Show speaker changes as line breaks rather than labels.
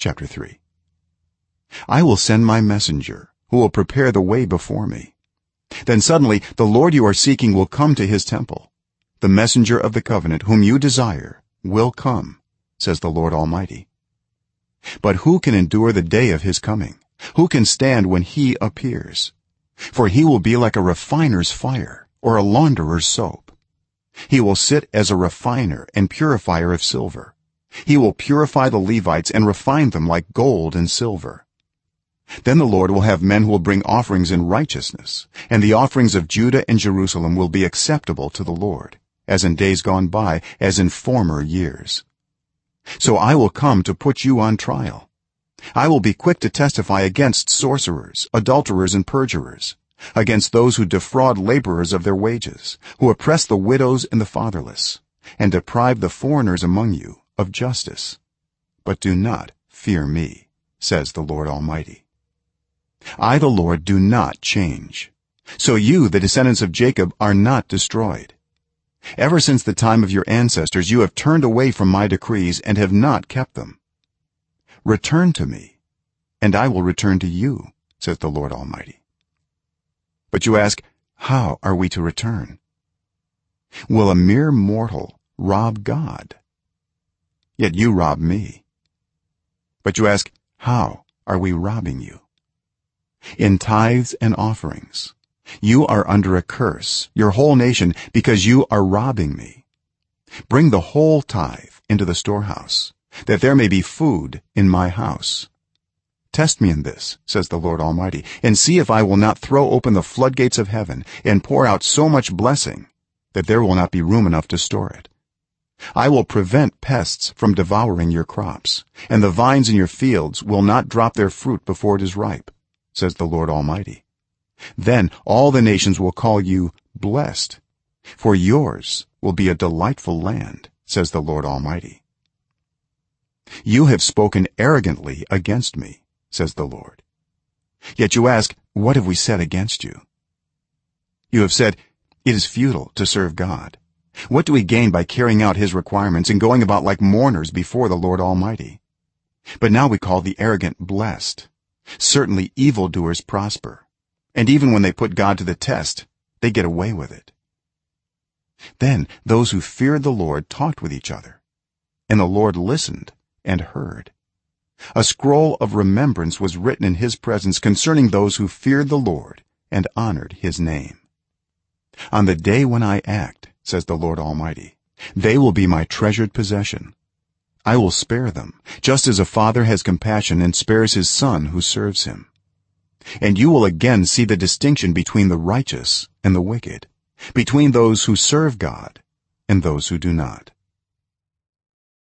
chapter 3 i will send my messenger who will prepare the way before me. Then suddenly the lord you are seeking will come to his temple. The messenger of the covenant whom you desire will come says the lord almighty. But who can endure the day of his coming? Who can stand when he appears? For he will be like a refiner's fire or a launderer's soap. He will sit as a refiner and purifier of silver he will purify the levites and refine them like gold and silver. Then the lord will have men who will bring offerings in righteousness and the offerings of judah and jerusalem will be acceptable to the lord as in days gone by as in former years. So i will come to put you on trial. I will be quick to testify against sorcerers adulterers and perjurers against those who defraud laborers of their wages who oppress the widows and the fatherless and deprive the foreigners among you of justice. But do not fear me says the lord almighty. I the lord do not change. So you the descendants of jacob are not destroyed. Ever since the time of your ancestors you have turned away from my decrees and have not kept them. Return to me and i will return to you says the lord almighty. But you ask how are we to return? Will a mere mortal rob god yet you rob me. But you ask how are we robbing you? In tithes and offerings you are under a curse your whole nation because you are robbing me. Bring the whole tithe into the storehouse that there may be food in my house. Test me in this says the lord almighty and see if i will not throw open the floodgates of heaven and pour out so much blessing that there will not be room enough to store it i will prevent pests from devouring your crops and the vines in your fields will not drop their fruit before it is ripe says the lord almighty. Then all the nations will call you blessed for yours will be a delightful land says the lord almighty. You have spoken arrogantly against me says the lord. Yet you ask what have we said against you? You have said it is futile to serve god what do we gain by carrying out his requirements and going about like mourners before the lord almighty? But now we call the arrogant blessed. Certainly evildoers prosper. And even when they put god to the test they get away with it. Then those who feared the lord talked with each other and the lord listened and heard. A scroll of remembrance was written in his presence concerning those who feared the lord and honored his name. On the day when i act says the lord almighty. They will be my treasured possession. I will spare them just as a father has compassion and spares his son who serves him. And you will again see the distinction between the righteous and the wicked between those who serve god and those who do not